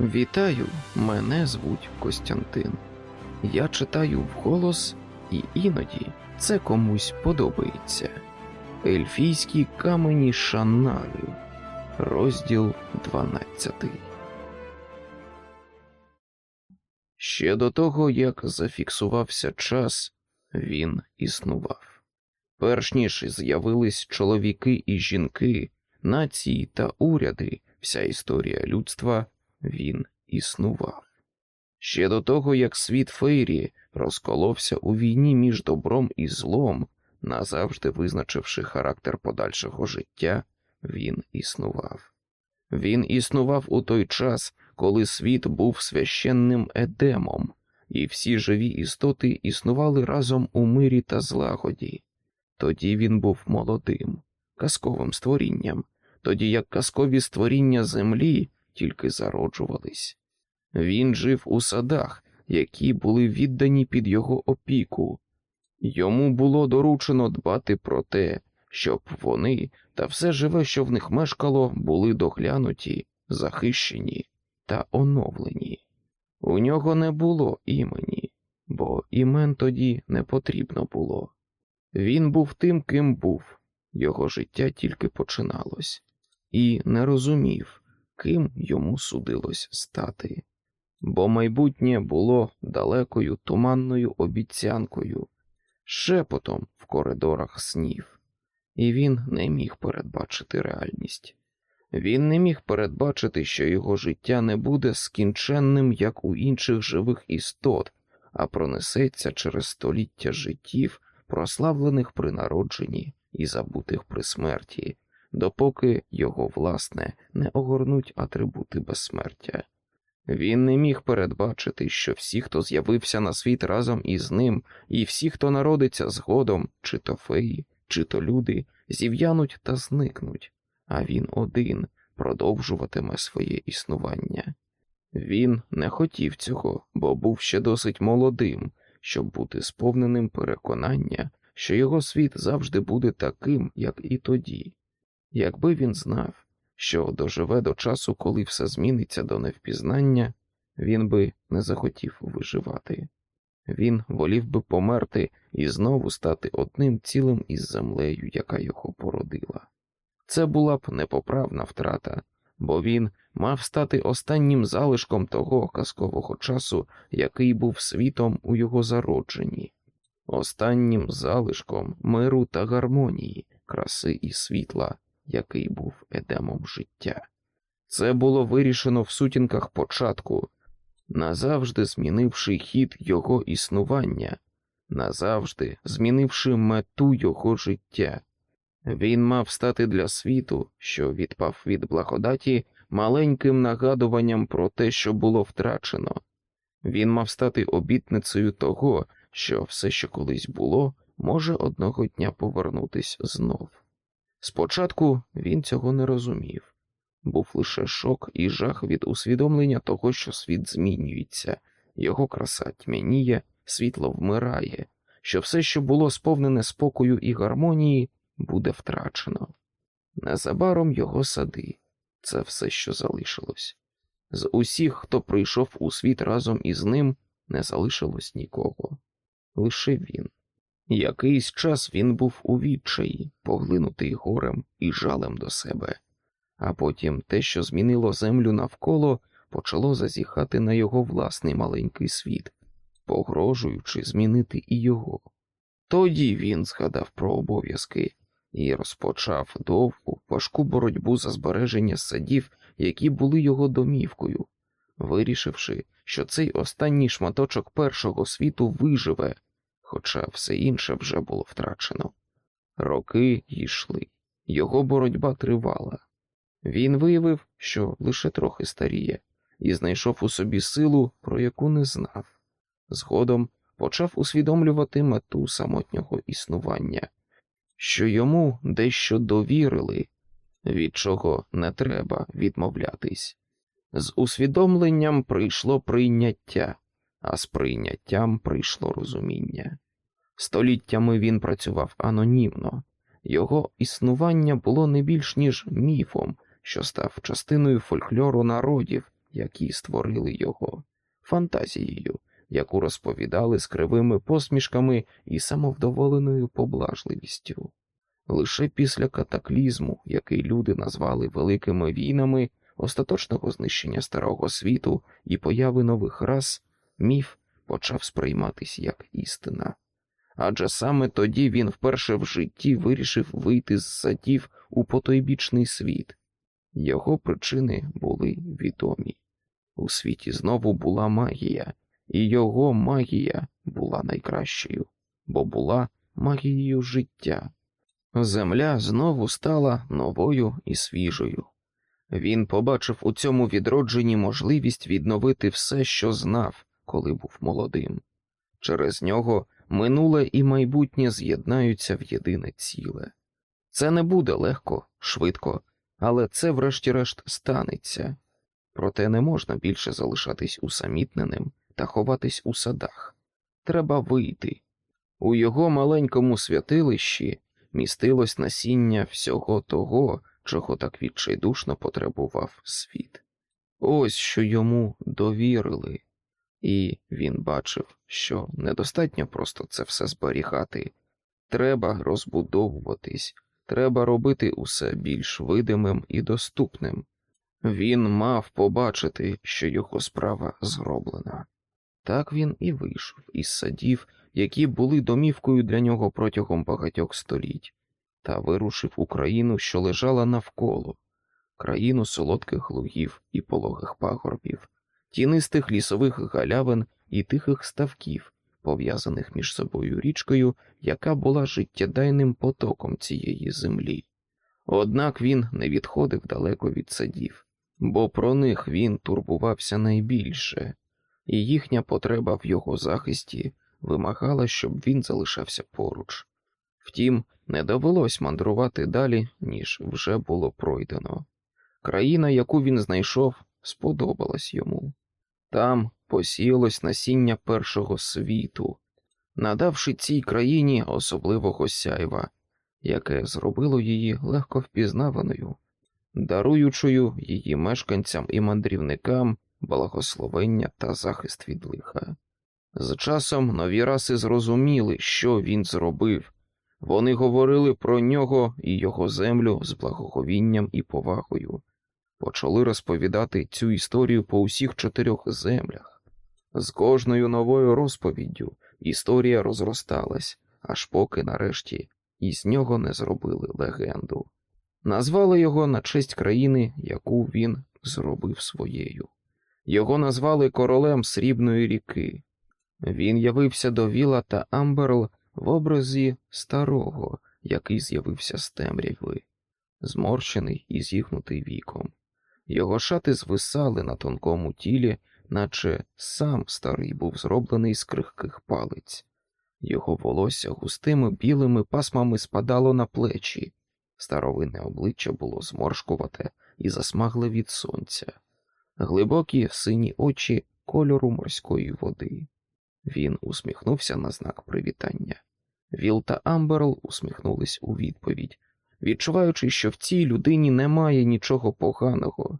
Вітаю, мене звуть Костянтин. Я читаю вголос, і іноді це комусь подобається. Ельфійські камені Шанналю, розділ 12. Ще до того, як зафіксувався час, він існував. Перш ніж з'явились чоловіки і жінки, нації та уряди, вся історія людства, він існував. Ще до того, як світ Фейрі розколовся у війні між добром і злом, назавжди визначивши характер подальшого життя, він існував. Він існував у той час, коли світ був священним едемом, і всі живі істоти існували разом у мирі та злагоді. Тоді він був молодим, казковим створінням, тоді як казкові створіння землі тільки зароджувались. Він жив у садах, які були віддані під його опіку. Йому було доручено дбати про те, щоб вони та все живе, що в них мешкало, були доглянуті, захищені та оновлені. У нього не було імені, бо імен тоді не потрібно було. Він був тим, ким був, його життя тільки починалось, і не розумів, ким йому судилось стати, бо майбутнє було далекою туманною обіцянкою, шепотом в коридорах снів, і він не міг передбачити реальність. Він не міг передбачити, що його життя не буде скінченним, як у інших живих істот, а пронесеться через століття життів, прославлених при народженні і забутих при смерті, допоки його власне не огорнуть атрибути безсмертя. Він не міг передбачити, що всі, хто з'явився на світ разом із ним, і всі, хто народиться згодом, чи то феї, чи то люди, зів'януть та зникнуть, а він один продовжуватиме своє існування. Він не хотів цього, бо був ще досить молодим, щоб бути сповненим переконання, що його світ завжди буде таким, як і тоді. Якби він знав, що доживе до часу, коли все зміниться до невпізнання, він би не захотів виживати. Він волів би померти і знову стати одним цілим із землею, яка його породила. Це була б непоправна втрата, бо він мав стати останнім залишком того казкового часу, який був світом у його зародженні, останнім залишком миру та гармонії, краси і світла, який був едемом життя. Це було вирішено в сутінках початку, назавжди змінивши хід його існування, назавжди змінивши мету його життя. Він мав стати для світу, що відпав від благодаті, маленьким нагадуванням про те, що було втрачено. Він мав стати обітницею того, що все, що колись було, може одного дня повернутись знов. Спочатку він цього не розумів, був лише шок і жах від усвідомлення того, що світ змінюється, його краса тьмяніє, світло вмирає, що все, що було сповнене спокою і гармонії, буде втрачено. Незабаром його сади це все, що залишилось. З усіх, хто прийшов у світ разом із ним, не залишилось нікого, лише він. Якийсь час він був у відчаї, поглинутий горем і жалем до себе, а потім те, що змінило землю навколо, почало зазіхати на його власний маленький світ, погрожуючи змінити і його. Тоді він згадав про обов'язки і розпочав довгу, важку боротьбу за збереження садів, які були його домівкою, вирішивши, що цей останній шматочок першого світу виживе хоча все інше вже було втрачено. Роки йшли, його боротьба тривала. Він виявив, що лише трохи старіє, і знайшов у собі силу, про яку не знав. Згодом почав усвідомлювати мету самотнього існування, що йому дещо довірили, від чого не треба відмовлятись. З усвідомленням прийшло прийняття, а з прийняттям прийшло розуміння. Століттями він працював анонімно, його існування було не більш ніж міфом, що став частиною фольклору народів, які створили його, фантазією, яку розповідали з кривими посмішками і самовдоволеною поблажливістю. Лише після катаклізму, який люди назвали великими війнами, остаточного знищення старого світу і появи нових рас, міф почав сприйматись як істина. Адже саме тоді він вперше в житті вирішив вийти з садів у потойбічний світ. Його причини були відомі. У світі знову була магія, і його магія була найкращою, бо була магією життя. Земля знову стала новою і свіжою. Він побачив у цьому відродженні можливість відновити все, що знав, коли був молодим. Через нього минуле і майбутнє з'єднаються в єдине ціле. Це не буде легко, швидко, але це, врешті-решт, станеться. Проте не можна більше залишатись усамітненим та ховатись у садах. Треба вийти. У його маленькому святилищі містилось насіння всього того, чого так відчайдушно потребував світ. Ось що йому довірили, і він бачив, що недостатньо просто це все зберігати, треба розбудовуватись, треба робити усе більш видимим і доступним. Він мав побачити, що його справа зроблена. Так він і вийшов із садів, які були домівкою для нього протягом багатьох століть, та вирушив у країну, що лежала навколо, країну солодких лугів і пологих пагорбів, тінистих лісових галявин і тихих ставків, пов'язаних між собою річкою, яка була життєдайним потоком цієї землі. Однак він не відходив далеко від садів, бо про них він турбувався найбільше, і їхня потреба в його захисті вимагала, щоб він залишався поруч. Втім, не довелось мандрувати далі, ніж вже було пройдено. Країна, яку він знайшов, сподобалась йому. Там посіялось насіння першого світу, надавши цій країні особливого сяйва, яке зробило її легко впізнаваною, даруючою її мешканцям і мандрівникам благословення та захист від лиха. З часом нові раси зрозуміли, що він зробив. Вони говорили про нього і його землю з благоговінням і повагою, почали розповідати цю історію по усіх чотирьох землях. З кожною новою розповіддю історія розросталась, аж поки нарешті із нього не зробили легенду. Назвали його на честь країни, яку він зробив своєю. Його назвали королем Срібної ріки. Він явився до Віла та Амберл в образі старого, який з'явився з темряви, зморщений і зігнутий віком. Його шати звисали на тонкому тілі, наче сам старий був зроблений з крихких палець. Його волосся густими білими пасмами спадало на плечі, старовинне обличчя було зморшкувате і засмагле від сонця, глибокі сині очі кольору морської води. Він усміхнувся на знак привітання. Віл та Амберл усміхнулись у відповідь, відчуваючи, що в цій людині немає нічого поганого.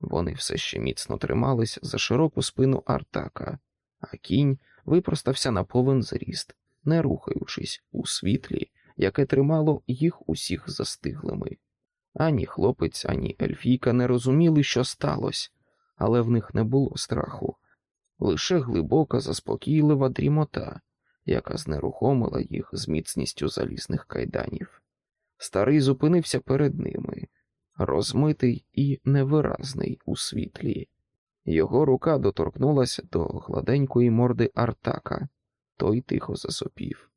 Вони все ще міцно тримались за широку спину Артака, а кінь випростався на повен зріст, не рухаючись у світлі, яке тримало їх усіх застиглими. Ані хлопець, ані Ельфійка не розуміли, що сталося, але в них не було страху лише глибока, заспокійлива дрімота, яка знерухомила їх з міцністю залізних кайданів. Старий зупинився перед ними, розмитий і невиразний у світлі. Його рука доторкнулася до гладенької морди Артака, той тихо засопів.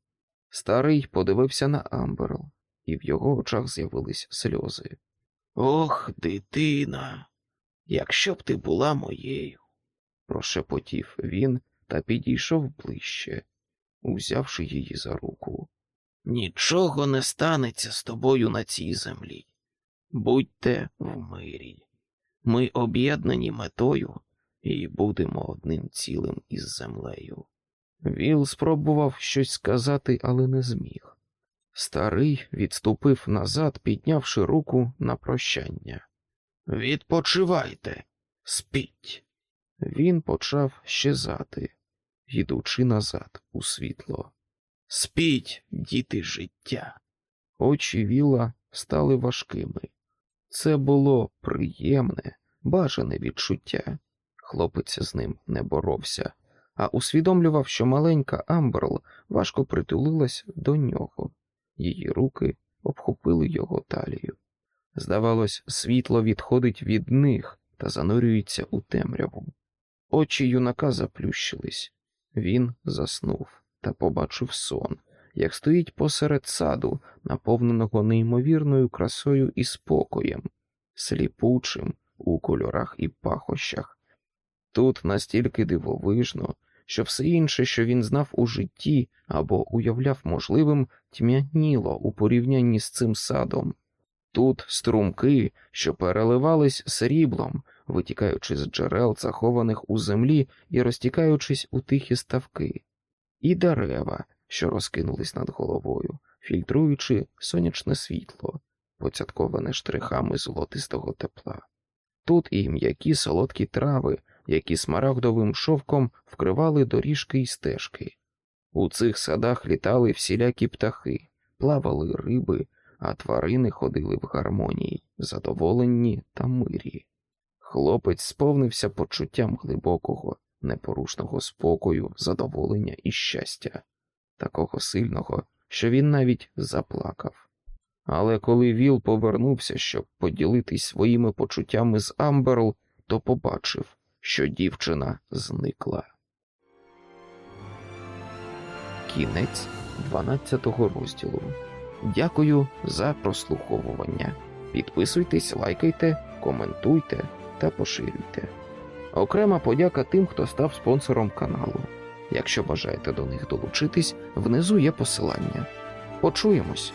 Старий подивився на Амберл, і в його очах з'явились сльози. Ох, дитина, якщо б ти була моєю прошепотів він та підійшов ближче, узявши її за руку. Нічого не станеться з тобою на цій землі. Будьте в мирі. Ми об'єднані метою і будемо одним цілим із землею. Віл спробував щось сказати, але не зміг. Старий відступив назад, піднявши руку на прощання. Відпочивайте, Спіть. Він почав щезати, йдучи назад у світло. Спіть, діти життя. Очі віла стали важкими. Це було приємне, бажане відчуття. Хлопець з ним не боровся, а усвідомлював, що маленька Амберл важко притулилась до нього. Її руки обхопили його талію. Здавалось, світло відходить від них та занурюється у темряву. Очі юнака заплющились. Він заснув та побачив сон, як стоїть посеред саду, наповненого неймовірною красою і спокоєм, сліпучим у кольорах і пахощах. Тут настільки дивовижно, що все інше, що він знав у житті або уявляв можливим, тьмяніло у порівнянні з цим садом. Тут струмки, що переливались сріблом, витікаючи з джерел, захованих у землі і розтікаючись у тихі ставки, і дерева, що розкинулись над головою, фільтруючи сонячне світло, поцятковане штрихами золотистого тепла. Тут і м'які солодкі трави, які смарагдовим шовком вкривали доріжки й стежки. У цих садах літали всілякі птахи, плавали риби, а тварини ходили в гармонії, задоволені та мирі. Хлопець сповнився почуттям глибокого, непорушного спокою, задоволення і щастя, такого сильного, що він навіть заплакав. Але коли Віл повернувся, щоб поділитись своїми почуттями з Амберл, то побачив, що дівчина зникла. Кінець 12 розділу. Дякую за прослуховування. Підписуйтесь, лайкайте, коментуйте та поширюйте. Окрема подяка тим, хто став спонсором каналу. Якщо бажаєте до них долучитись, внизу є посилання. Почуємось!